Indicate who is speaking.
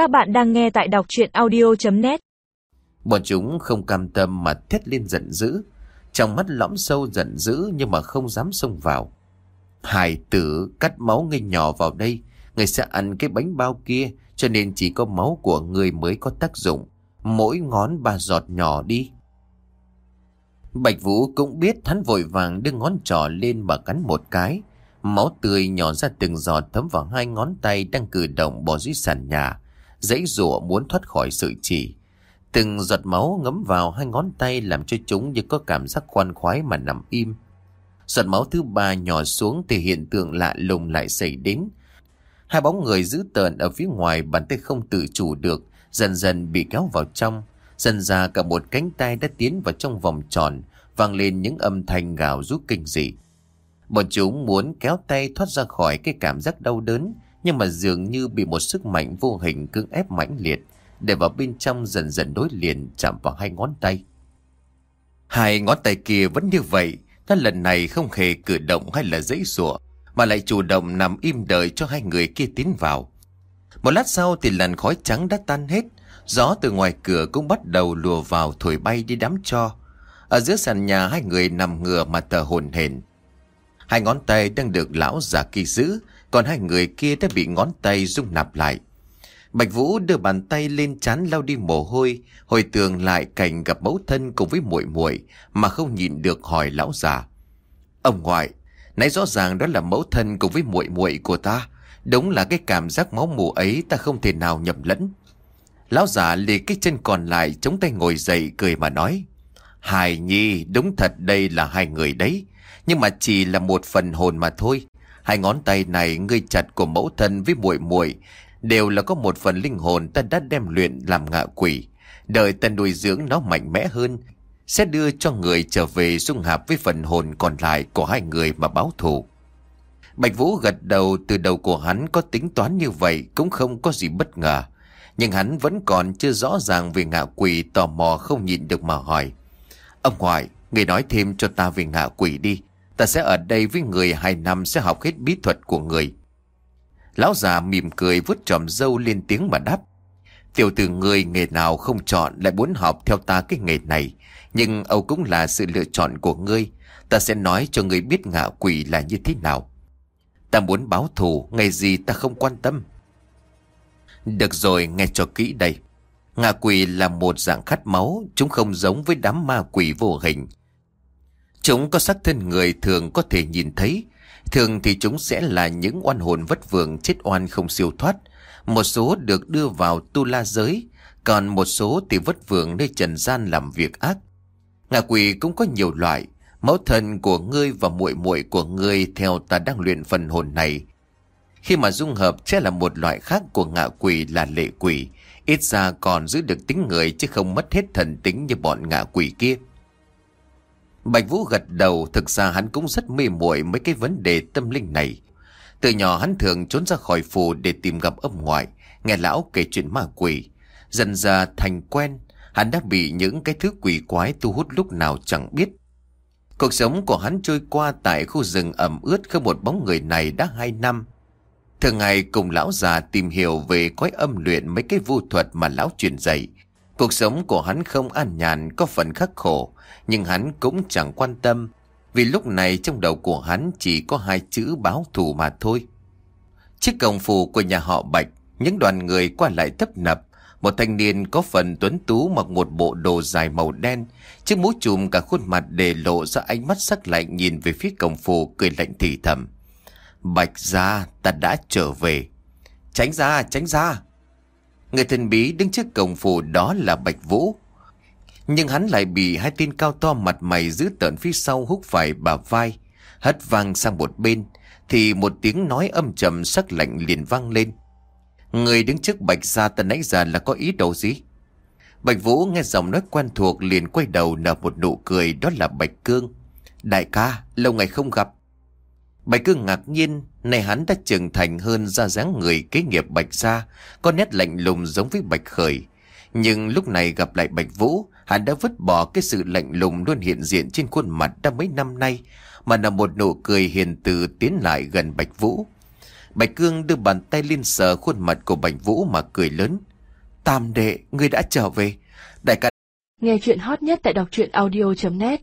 Speaker 1: Các bạn đang nghe tại đọc chuyện audio.net
Speaker 2: Bọn chúng không cam tâm mà thét lên giận dữ. Trong mắt lõm sâu giận dữ nhưng mà không dám xông vào. Hải tử cắt máu ngay nhỏ vào đây. Người sẽ ăn cái bánh bao kia, cho nên chỉ có máu của người mới có tác dụng. Mỗi ngón ba giọt nhỏ đi. Bạch Vũ cũng biết hắn vội vàng đưa ngón trỏ lên và cắn một cái. Máu tươi nhỏ ra từng giọt thấm vào hai ngón tay đang cử động bỏ dưới sàn nhà. Dãy rủa muốn thoát khỏi sự chỉ. Từng giọt máu ngấm vào hai ngón tay làm cho chúng như có cảm giác khoan khoái mà nằm im. Giọt máu thứ ba nhỏ xuống thì hiện tượng lạ lùng lại xảy đến. Hai bóng người giữ tợn ở phía ngoài bàn tay không tự chủ được, dần dần bị kéo vào trong. Dần ra cả một cánh tay đã tiến vào trong vòng tròn, vang lên những âm thanh gào rú kinh dị. Bọn chúng muốn kéo tay thoát ra khỏi cái cảm giác đau đớn, nhưng mà dường như bị một sức mạnh vô hình cưỡng ép mãnh liệt, để vào bên trong dần dần đối liền chạm vào hai ngón tay. Hai ngón tay kia vẫn như vậy, nó lần này không hề cử động hay là dãy rủa mà lại chủ động nằm im đợi cho hai người kia tiến vào. Một lát sau thì làn khói trắng đã tan hết, gió từ ngoài cửa cũng bắt đầu lùa vào thổi bay đi đám cho. Ở giữa sàn nhà hai người nằm ngửa mà thở hồn hển. Hai ngón tay đang được lão già kỳ giữ, còn hai người kia đã bị ngón tay rung nạp lại. Bạch Vũ đưa bàn tay lên chán lau đi mồ hôi, hồi tưởng lại cảnh gặp mẫu thân cùng với muội muội mà không nhìn được hỏi lão già. Ông ngoại, nãy rõ ràng đó là mẫu thân cùng với muội muội của ta, đúng là cái cảm giác máu mù ấy ta không thể nào nhầm lẫn. Lão già lì cái chân còn lại chống tay ngồi dậy cười mà nói. Hài nhi, đúng thật đây là hai người đấy, nhưng mà chỉ là một phần hồn mà thôi. Hai ngón tay này ngươi chặt của mẫu thân với muội muội đều là có một phần linh hồn ta đã đem luyện làm ngạ quỷ. Đợi ta nuôi dưỡng nó mạnh mẽ hơn, sẽ đưa cho người trở về dung hợp với phần hồn còn lại của hai người mà báo thù. Bạch Vũ gật đầu từ đầu của hắn có tính toán như vậy cũng không có gì bất ngờ. Nhưng hắn vẫn còn chưa rõ ràng về ngạ quỷ tò mò không nhịn được mà hỏi. Ông ngoại, người nói thêm cho ta về ngạ quỷ đi. Ta sẽ ở đây với người hai năm sẽ học hết bí thuật của người. Lão già mỉm cười vút tròm dâu lên tiếng mà đáp. Tiểu tử người nghề nào không chọn lại muốn học theo ta cái nghề này. Nhưng Âu cũng là sự lựa chọn của ngươi. Ta sẽ nói cho ngươi biết ngạ quỷ là như thế nào. Ta muốn báo thù, ngày gì ta không quan tâm. Được rồi, nghe cho kỹ đây. Ngạ quỷ là một dạng khát máu, chúng không giống với đám ma quỷ vô hình. Chúng có sắc thân người thường có thể nhìn thấy, thường thì chúng sẽ là những oan hồn vất vưởng chết oan không siêu thoát. Một số được đưa vào tu la giới, còn một số thì vất vưởng nơi trần gian làm việc ác. Ngạ quỷ cũng có nhiều loại, mẫu thân của ngươi và muội muội của ngươi theo ta đang luyện phần hồn này. Khi mà dung hợp sẽ là một loại khác của ngạ quỷ là lệ quỷ, ít ra còn giữ được tính người chứ không mất hết thần tính như bọn ngạ quỷ kia. Bạch Vũ gật đầu, thực ra hắn cũng rất mê muội mấy cái vấn đề tâm linh này. Từ nhỏ hắn thường trốn ra khỏi phủ để tìm gặp ông ngoại, nghe lão kể chuyện ma quỷ. Dần ra thành quen, hắn đã bị những cái thứ quỷ quái thu hút lúc nào chẳng biết. Cuộc sống của hắn trôi qua tại khu rừng ẩm ướt không một bóng người này đã hai năm. Thường ngày cùng lão già tìm hiểu về cõi âm luyện mấy cái vu thuật mà lão truyền dạy. Cuộc sống của hắn không an nhàn, có phần khắc khổ, nhưng hắn cũng chẳng quan tâm, vì lúc này trong đầu của hắn chỉ có hai chữ báo thù mà thôi. Chiếc cổng phủ của nhà họ Bạch, những đoàn người qua lại tấp nập, một thanh niên có phần tuấn tú mặc một bộ đồ dài màu đen, chiếc mũ trùm cả khuôn mặt để lộ ra ánh mắt sắc lạnh nhìn về phía cổng phủ cười lạnh thì thầm. Bạch ra, ta đã trở về. Tránh ra, tránh ra. Người thần bí đứng trước cổng phủ đó là Bạch Vũ. Nhưng hắn lại bị hai tên cao to mặt mày giữ tợn phía sau hút phải bà vai, hất vang sang một bên, thì một tiếng nói âm trầm sắc lạnh liền vang lên. Người đứng trước Bạch Gia tần nãy giờ là có ý đồ gì? Bạch Vũ nghe giọng nói quen thuộc liền quay đầu nở một nụ cười đó là Bạch Cương. Đại ca, lâu ngày không gặp. Bạch Cương ngạc nhiên, này hắn đã trưởng thành hơn ra dáng người kế nghiệp Bạch Gia, có nét lạnh lùng giống với Bạch Khởi. Nhưng lúc này gặp lại Bạch Vũ, hắn đã vứt bỏ cái sự lạnh lùng luôn hiện diện trên khuôn mặt đã mấy năm nay, mà là một nụ cười hiền từ tiến lại gần Bạch Vũ. Bạch Cương đưa bàn tay lên sờ khuôn mặt của Bạch Vũ mà cười lớn. Tam đệ, ngươi đã trở về. Đại ca
Speaker 3: Nghe chuyện hot nhất tại đọc truyện audio.net